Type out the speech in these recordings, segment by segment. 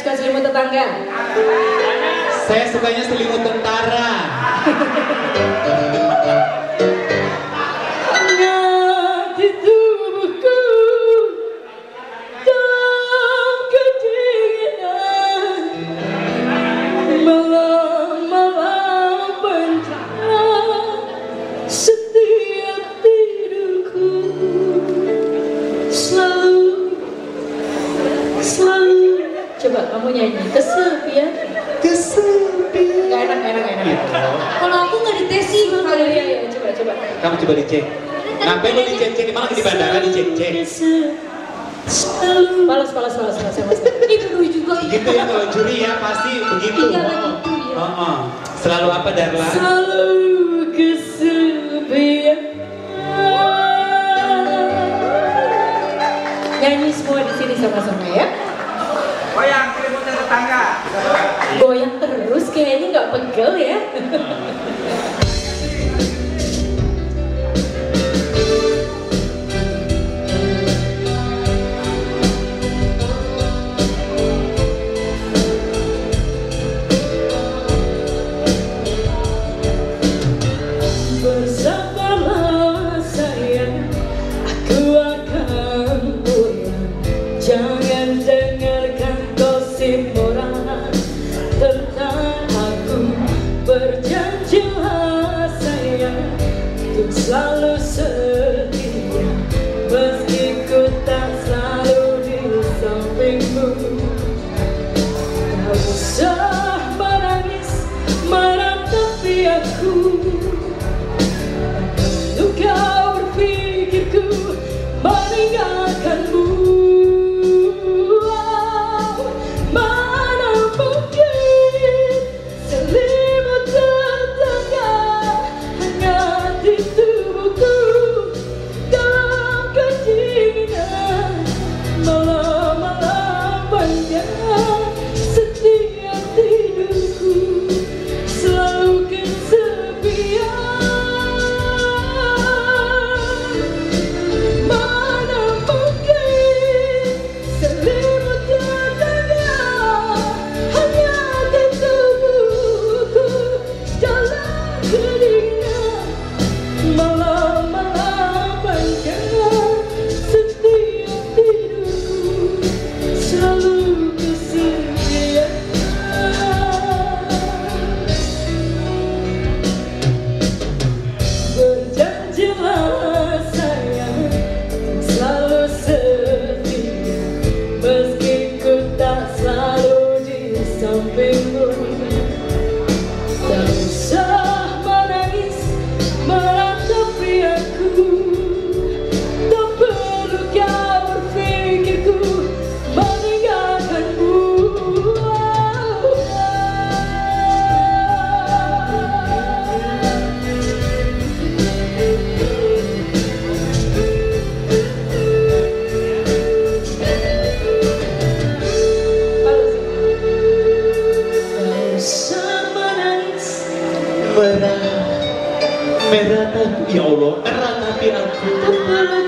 selimut tetangga? Saya sukanya selimut tentara. kamu nyanyi kesepian Kesepian. Gak enak, gak enak, gak enak. Gitu. Kalau aku nggak ditesi Oh, kalau iya, iya, coba, coba. Kamu coba dicek. Ngapain lu dicek-cek? Malah di bandara dicek-cek. Selalu. Palas, palas, palas, palas, palas. itu dulu juga Gitu ya kalau juri ya pasti begitu. Iya, begitu, ya. Oh, oh. Selalu apa Darla? Selalu kesepian. Nyanyi semua di sini sama-sama ya. Goyang tetangga. Goyang terus kayaknya nggak pegel ya. Jangan tentang aku. Berjanjilah sayang, untuk selalu. Tapi ya Allah, merah tapi aku. Tak perlu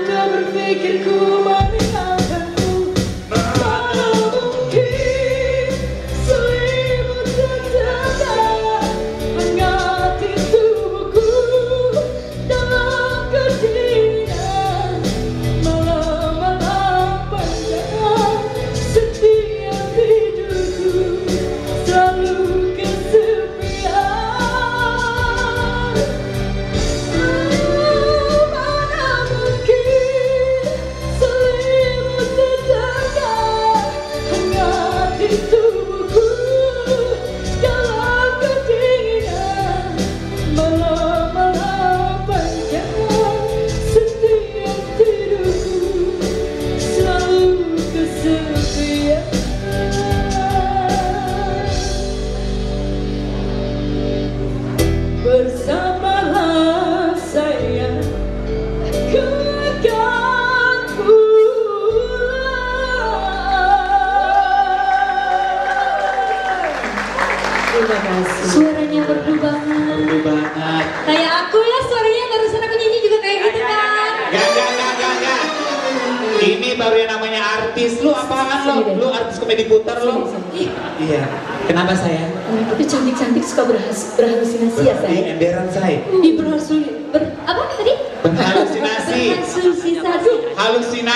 kayak aku ya suaranya barusan aku nyanyi juga kayak gitu kan Gak, gak, gak, gak, gak. Ini baru yang namanya artis. lu apaan lo? Lu artis komedi putar lo? Iya. Kenapa sayang? Tapi cantik-cantik suka berhas berhalusinasi ya saya. emberan saya. Di berhasil ber apa tadi? Berhalusinasi. Berhalusinasi. Halusinasi.